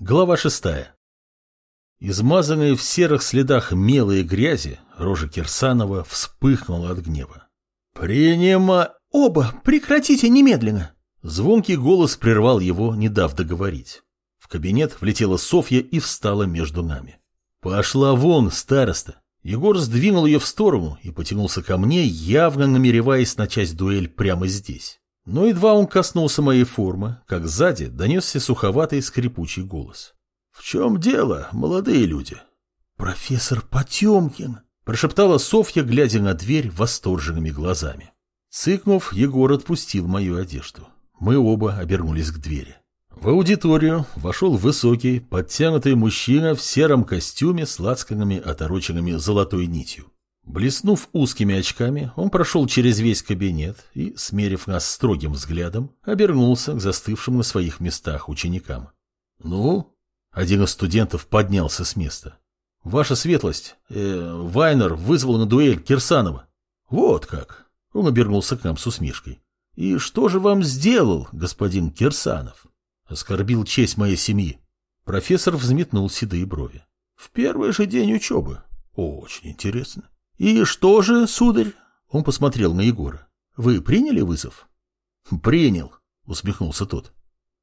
Глава шестая. Измазанные в серых следах мела и грязи, рожа Кирсанова вспыхнула от гнева. «Принима...» «Оба, прекратите немедленно!» Звонкий голос прервал его, не дав договорить. В кабинет влетела Софья и встала между нами. «Пошла вон, староста!» Егор сдвинул ее в сторону и потянулся ко мне, явно намереваясь начать дуэль прямо здесь. Но едва он коснулся моей формы, как сзади донесся суховатый скрипучий голос. — В чем дело, молодые люди? — Профессор Потемкин, — прошептала Софья, глядя на дверь восторженными глазами. Цыкнув, Егор отпустил мою одежду. Мы оба обернулись к двери. В аудиторию вошел высокий, подтянутый мужчина в сером костюме с лацканами, отороченными золотой нитью. Блеснув узкими очками, он прошел через весь кабинет и, смерив нас строгим взглядом, обернулся к застывшим на своих местах ученикам. «Ну?» Один из студентов поднялся с места. «Ваша светлость, э, Вайнер вызвал на дуэль Кирсанова». «Вот как!» Он обернулся к нам с усмешкой. «И что же вам сделал, господин Кирсанов?» Оскорбил честь моей семьи. Профессор взметнул седые брови. «В первый же день учебы. Очень интересно. «И что же, сударь?» Он посмотрел на Егора. «Вы приняли вызов?» «Принял», — усмехнулся тот.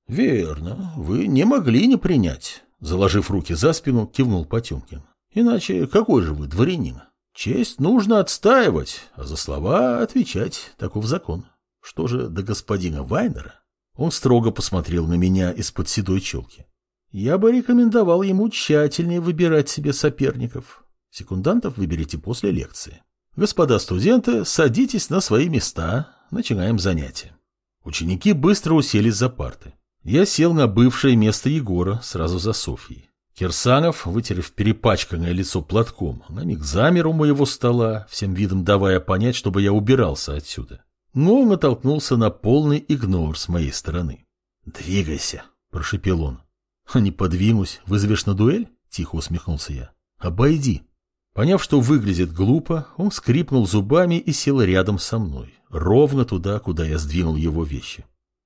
«Верно, вы не могли не принять», — заложив руки за спину, кивнул Потемкин. «Иначе какой же вы дворянин? Честь нужно отстаивать, а за слова отвечать, таков закон. Что же до господина Вайнера?» Он строго посмотрел на меня из-под седой челки. «Я бы рекомендовал ему тщательнее выбирать себе соперников. Секундантов выберите после лекции. Господа студенты, садитесь на свои места. Начинаем занятие. Ученики быстро уселись за парты. Я сел на бывшее место Егора, сразу за Софьей. Кирсанов, вытерев перепачканное лицо платком, на миг замер у моего стола, всем видом давая понять, чтобы я убирался отсюда. Но он натолкнулся на полный игнор с моей стороны. «Двигайся», — прошепел он. «Не подвинусь, вызовешь на дуэль?» — тихо усмехнулся я. «Обойди». Поняв, что выглядит глупо, он скрипнул зубами и сел рядом со мной, ровно туда, куда я сдвинул его вещи.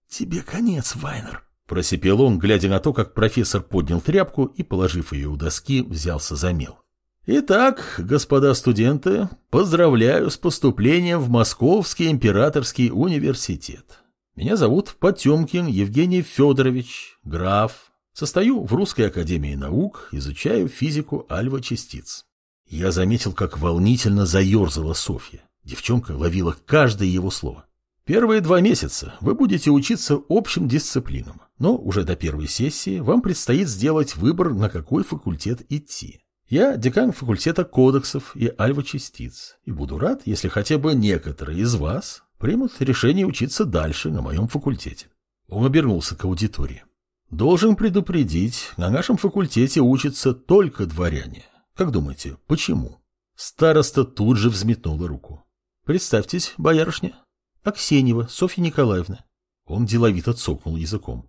«Тебе конец, Вайнер», — просипел он, глядя на то, как профессор поднял тряпку и, положив ее у доски, взялся за мел. «Итак, господа студенты, поздравляю с поступлением в Московский императорский университет. Меня зовут Потемкин Евгений Федорович, граф. Состою в Русской академии наук, изучаю физику альва-частиц. Я заметил, как волнительно заерзала Софья. Девчонка ловила каждое его слово. Первые два месяца вы будете учиться общим дисциплинам, но уже до первой сессии вам предстоит сделать выбор, на какой факультет идти. Я декан факультета кодексов и альва-частиц, и буду рад, если хотя бы некоторые из вас примут решение учиться дальше на моем факультете. Он обернулся к аудитории. Должен предупредить, на нашем факультете учатся только дворяне. Как думаете, почему? Староста тут же взметнула руку. Представьтесь, боярышня. Аксенева Софья Николаевна. Он деловито цокнул языком.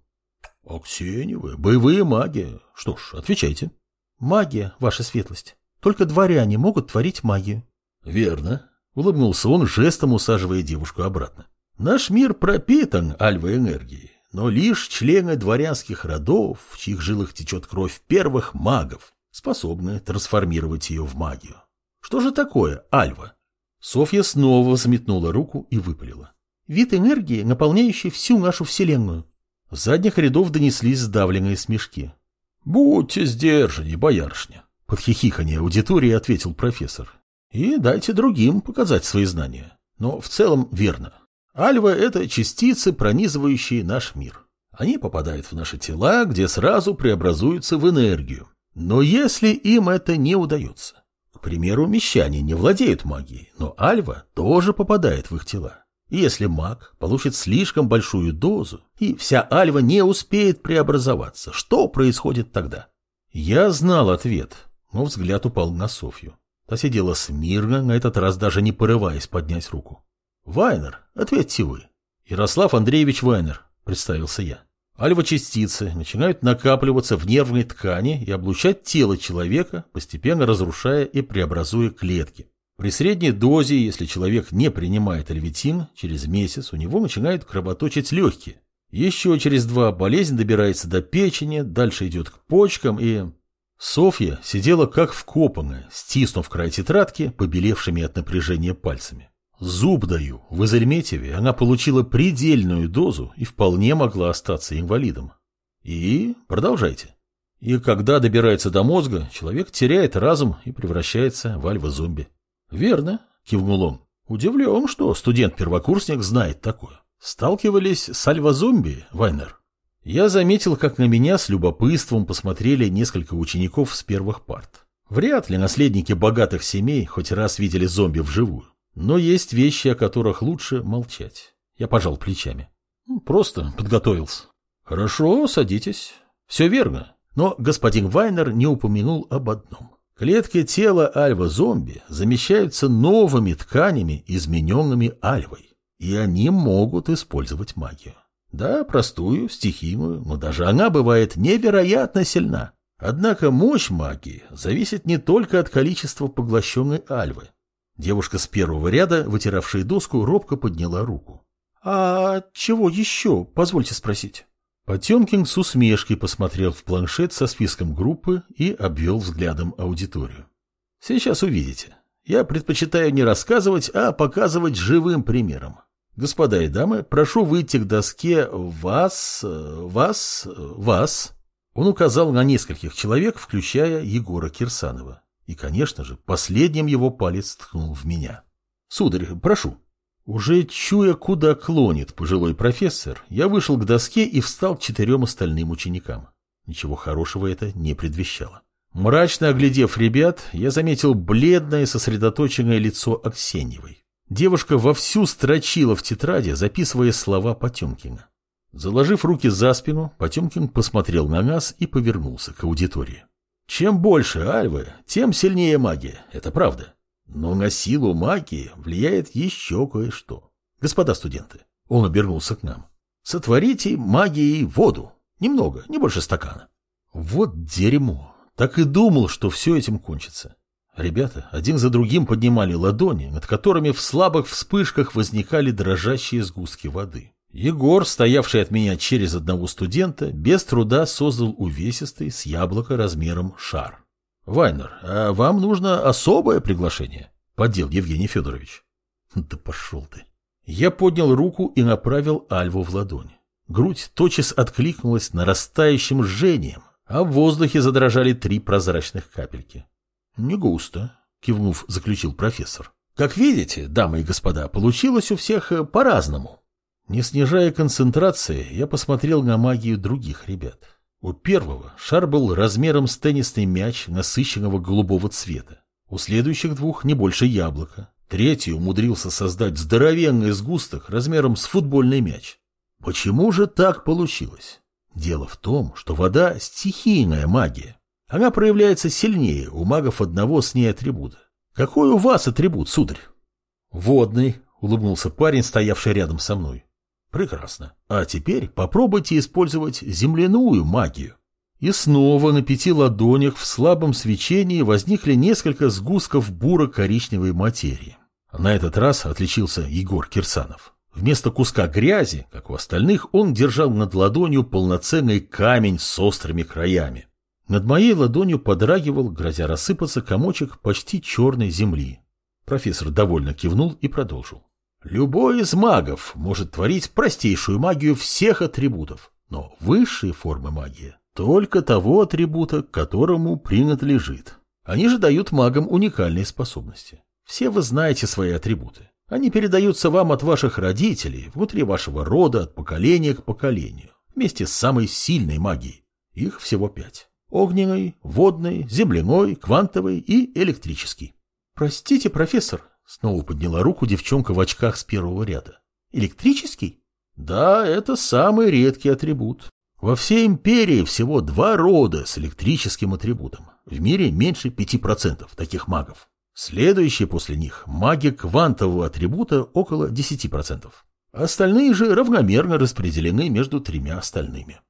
Аксеневы, боевые маги. Что ж, отвечайте. Магия, ваша светлость. Только дворяне могут творить магию. Верно. Улыбнулся он, жестом усаживая девушку обратно. Наш мир пропитан альва-энергией, но лишь члены дворянских родов, в чьих жилах течет кровь первых магов, способны трансформировать ее в магию. Что же такое альва? Софья снова взметнула руку и выпалила. Вид энергии, наполняющий всю нашу вселенную. С задних рядов донеслись сдавленные смешки. «Будьте сдержаннее, боярышня», — под хихиканье аудитории ответил профессор. «И дайте другим показать свои знания. Но в целом верно. Альва — это частицы, пронизывающие наш мир. Они попадают в наши тела, где сразу преобразуются в энергию. Но если им это не удается, к примеру, мещане не владеют магией, но альва тоже попадает в их тела. Если маг получит слишком большую дозу, и вся альва не успеет преобразоваться, что происходит тогда? Я знал ответ, но взгляд упал на Софью. Та сидела смирно, на этот раз даже не порываясь поднять руку. «Вайнер, ответьте вы». «Ярослав Андреевич Вайнер», — представился я. Альва-частицы начинают накапливаться в нервной ткани и облучать тело человека, постепенно разрушая и преобразуя клетки. При средней дозе, если человек не принимает альвитин, через месяц у него начинают кровоточить легкие. Еще через два болезнь добирается до печени, дальше идет к почкам и... Софья сидела как вкопанная, стиснув край тетрадки, побелевшими от напряжения пальцами. Зуб даю, в Изельметьеве она получила предельную дозу и вполне могла остаться инвалидом. И продолжайте. И когда добирается до мозга, человек теряет разум и превращается в альва-зомби. Верно, кивнул он. Удивлен, что студент-первокурсник знает такое. Сталкивались с альва-зомби, Вайнер? Я заметил, как на меня с любопытством посмотрели несколько учеников с первых парт. Вряд ли наследники богатых семей хоть раз видели зомби вживую. Но есть вещи, о которых лучше молчать. Я пожал плечами. Просто подготовился. Хорошо, садитесь. Все верно. Но господин Вайнер не упомянул об одном. Клетки тела альва-зомби замещаются новыми тканями, измененными альвой. И они могут использовать магию. Да, простую, стихийную, но даже она бывает невероятно сильна. Однако мощь магии зависит не только от количества поглощенной альвы. Девушка с первого ряда, вытиравшая доску, робко подняла руку. «А чего еще, позвольте спросить?» Потемкин с усмешкой посмотрел в планшет со списком группы и обвел взглядом аудиторию. «Сейчас увидите. Я предпочитаю не рассказывать, а показывать живым примером. Господа и дамы, прошу выйти к доске вас, вас, вас. Он указал на нескольких человек, включая Егора Кирсанова. И, конечно же, последним его палец ткнул в меня. Сударь, прошу. Уже чуя, куда клонит пожилой профессор, я вышел к доске и встал к четырем остальным ученикам. Ничего хорошего это не предвещало. Мрачно оглядев ребят, я заметил бледное сосредоточенное лицо Аксеньевой. Девушка вовсю строчила в тетради, записывая слова Потемкина. Заложив руки за спину, Потемкин посмотрел на нас и повернулся к аудитории. Чем больше альвы, тем сильнее магия, это правда. Но на силу магии влияет еще кое-что. Господа студенты, он обернулся к нам. Сотворите магией воду. Немного, не больше стакана. Вот дерьмо. Так и думал, что все этим кончится. Ребята один за другим поднимали ладони, над которыми в слабых вспышках возникали дрожащие сгустки воды. Егор, стоявший от меня через одного студента, без труда создал увесистый с яблоко размером шар. «Вайнер, а вам нужно особое приглашение?» — поддел Евгений Федорович. «Да пошел ты!» Я поднял руку и направил Альву в ладонь. Грудь тотчас откликнулась нарастающим жжением, а в воздухе задрожали три прозрачных капельки. «Не густо», — кивнув, заключил профессор. «Как видите, дамы и господа, получилось у всех по-разному». Не снижая концентрации, я посмотрел на магию других ребят. У первого шар был размером с теннисный мяч насыщенного голубого цвета. У следующих двух не больше яблока. Третий умудрился создать здоровенный сгусток размером с футбольный мяч. Почему же так получилось? Дело в том, что вода – стихийная магия. Она проявляется сильнее у магов одного с ней атрибута. Какой у вас атрибут, сударь? Водный, улыбнулся парень, стоявший рядом со мной. Прекрасно. А теперь попробуйте использовать земляную магию. И снова на пяти ладонях в слабом свечении возникли несколько сгустков буро-коричневой материи. На этот раз отличился Егор Кирсанов. Вместо куска грязи, как у остальных, он держал над ладонью полноценный камень с острыми краями. Над моей ладонью подрагивал, грозя рассыпаться, комочек почти черной земли. Профессор довольно кивнул и продолжил. Любой из магов может творить простейшую магию всех атрибутов, но высшие формы магии только того атрибута, которому принадлежит. Они же дают магам уникальные способности. Все вы знаете свои атрибуты. Они передаются вам от ваших родителей, внутри вашего рода, от поколения к поколению, вместе с самой сильной магией. Их всего пять. Огненный, водный, земляной, квантовый и электрический. Простите, профессор, снова подняла руку девчонка в очках с первого ряда. Электрический? Да, это самый редкий атрибут. Во всей империи всего два рода с электрическим атрибутом. В мире меньше 5% таких магов. Следующие после них маги квантового атрибута около 10%. Остальные же равномерно распределены между тремя остальными.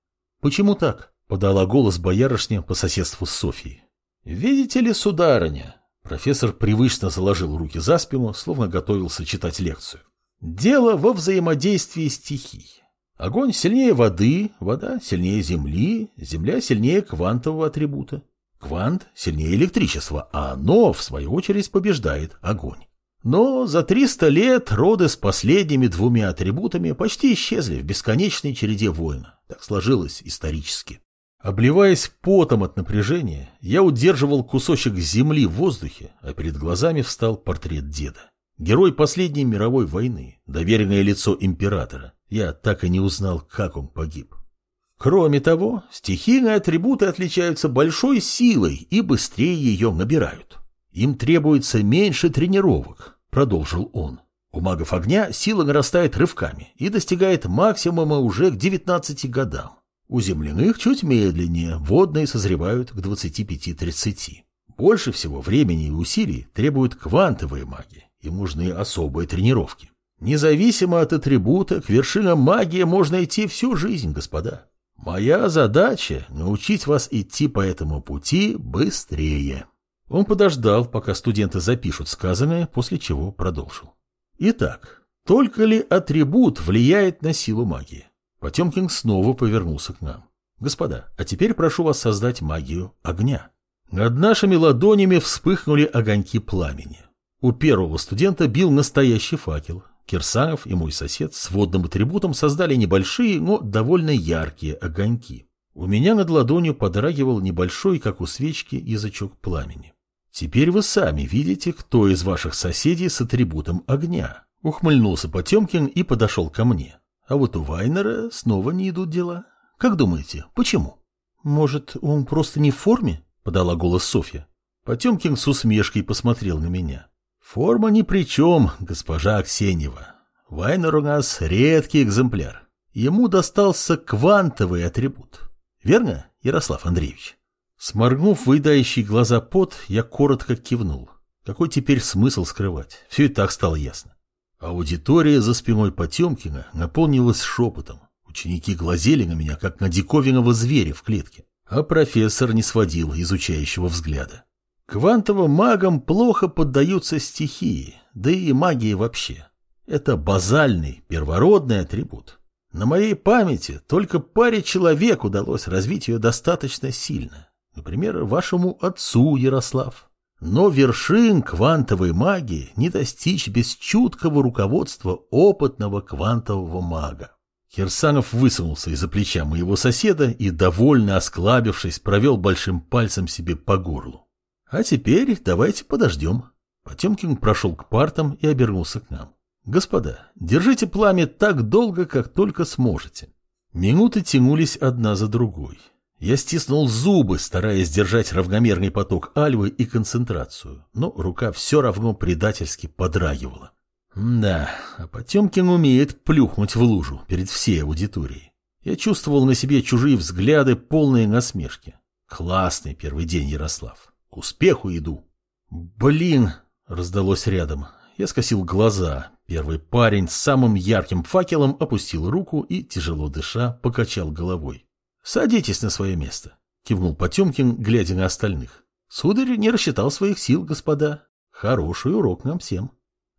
Почему так? Подала голос боярышня по соседству с Софией. «Видите ли, сударыня?» Профессор привычно заложил руки за спину, словно готовился читать лекцию. «Дело во взаимодействии стихий. Огонь сильнее воды, вода сильнее земли, земля сильнее квантового атрибута. Квант сильнее электричества, а оно, в свою очередь, побеждает огонь. Но за 300 лет роды с последними двумя атрибутами почти исчезли в бесконечной череде войн. Так сложилось исторически. Обливаясь потом от напряжения, я удерживал кусочек земли в воздухе, а перед глазами встал портрет деда. Герой последней мировой войны, доверенное лицо императора. Я так и не узнал, как он погиб. Кроме того, стихийные атрибуты отличаются большой силой и быстрее ее набирают. Им требуется меньше тренировок, продолжил он. У магов огня сила нарастает рывками и достигает максимума уже к 19 годам. У земляных чуть медленнее, водные созревают к 25-30. Больше всего времени и усилий требуют квантовые маги, им нужны особые тренировки. Независимо от атрибута, к вершинам магии можно идти всю жизнь, господа. Моя задача — научить вас идти по этому пути быстрее. Он подождал, пока студенты запишут сказанное, после чего продолжил. Итак, только ли атрибут влияет на силу магии? Потемкин снова повернулся к нам. Господа, а теперь прошу вас создать магию огня. Над нашими ладонями вспыхнули огоньки пламени. У первого студента бил настоящий факел, Кирсанов и мой сосед с водным атрибутом создали небольшие, но довольно яркие огоньки. У меня над ладонью подрагивал небольшой, как у свечки, язычок пламени. Теперь вы сами видите, кто из ваших соседей с атрибутом огня. Ухмыльнулся Потемкин и подошел ко мне. А вот у Вайнера снова не идут дела. Как думаете, почему? Может, он просто не в форме? Подала голос Софья. Потемкин с усмешкой посмотрел на меня. Форма ни при чем, госпожа Аксеньева. Вайнер у нас редкий экземпляр. Ему достался квантовый атрибут. Верно, Ярослав Андреевич? Сморгнув выедающие глаза пот, я коротко кивнул. Какой теперь смысл скрывать? Все и так стало ясно. Аудитория за спиной Потемкина наполнилась шепотом. Ученики глазели на меня, как на диковинного зверя в клетке. А профессор не сводил изучающего взгляда. Квантовым магам плохо поддаются стихии, да и магии вообще. Это базальный, первородный атрибут. На моей памяти только паре человек удалось развить ее достаточно сильно. Например, вашему отцу, Ярослав. Но вершин квантовой магии не достичь без чуткого руководства опытного квантового мага. Херсанов высунулся из-за плеча моего соседа и, довольно осклабившись, провел большим пальцем себе по горлу. А теперь давайте подождем. Потемкин прошел к партам и обернулся к нам. Господа, держите пламя так долго, как только сможете. Минуты тянулись одна за другой. Я стиснул зубы, стараясь держать равномерный поток альвы и концентрацию, но рука все равно предательски подрагивала. Да, а Потемкин умеет плюхнуть в лужу перед всей аудиторией. Я чувствовал на себе чужие взгляды, полные насмешки. Классный первый день, Ярослав. К успеху иду. Блин, раздалось рядом. Я скосил глаза. Первый парень с самым ярким факелом опустил руку и, тяжело дыша, покачал головой. «Садитесь на свое место», — кивнул Потемкин, глядя на остальных. «Сударь не рассчитал своих сил, господа. Хороший урок нам всем».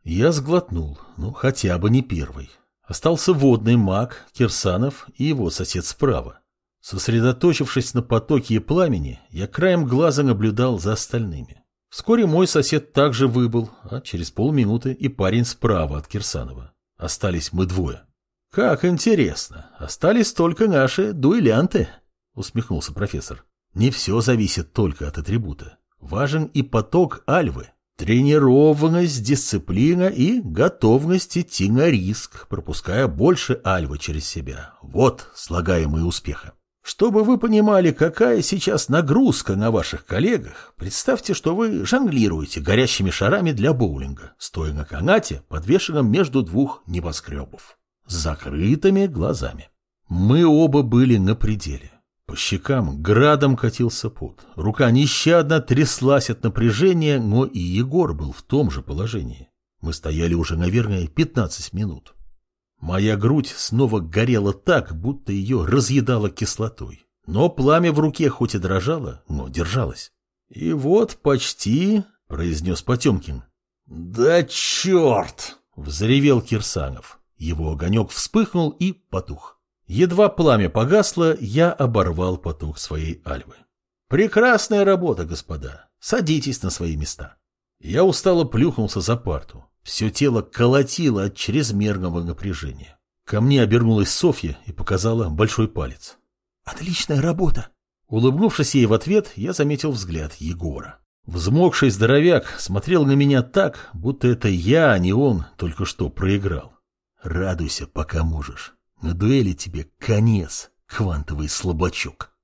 Я сглотнул, ну, хотя бы не первый. Остался водный маг, Кирсанов и его сосед справа. Сосредоточившись на потоке пламени, я краем глаза наблюдал за остальными. Вскоре мой сосед также выбыл, а через полминуты и парень справа от Кирсанова. Остались мы двое. «Как интересно! Остались только наши дуэлянты!» — усмехнулся профессор. «Не все зависит только от атрибута. Важен и поток альвы, тренированность, дисциплина и готовность идти на риск, пропуская больше альвы через себя. Вот слагаемые успеха. Чтобы вы понимали, какая сейчас нагрузка на ваших коллегах, представьте, что вы жонглируете горящими шарами для боулинга, стоя на канате, подвешенном между двух небоскребов, с закрытыми глазами. Мы оба были на пределе. По щекам градом катился пот. Рука нещадно тряслась от напряжения, но и Егор был в том же положении. Мы стояли уже, наверное, 15 минут. Моя грудь снова горела так, будто ее разъедало кислотой. Но пламя в руке хоть и дрожало, но держалось. «И вот почти», — произнес Потемкин. «Да черт!» — взревел Кирсанов. Его огонек вспыхнул и потух. Едва пламя погасло, я оборвал поток своей альвы. Прекрасная работа, господа. Садитесь на свои места. Я устало плюхнулся за парту. Все тело колотило от чрезмерного напряжения. Ко мне обернулась Софья и показала большой палец. «Отличная работа!» Улыбнувшись ей в ответ, я заметил взгляд Егора. Взмокший здоровяк смотрел на меня так, будто это я, а не он, только что проиграл. Радуйся, пока можешь. На дуэли тебе конец, квантовый слабачок.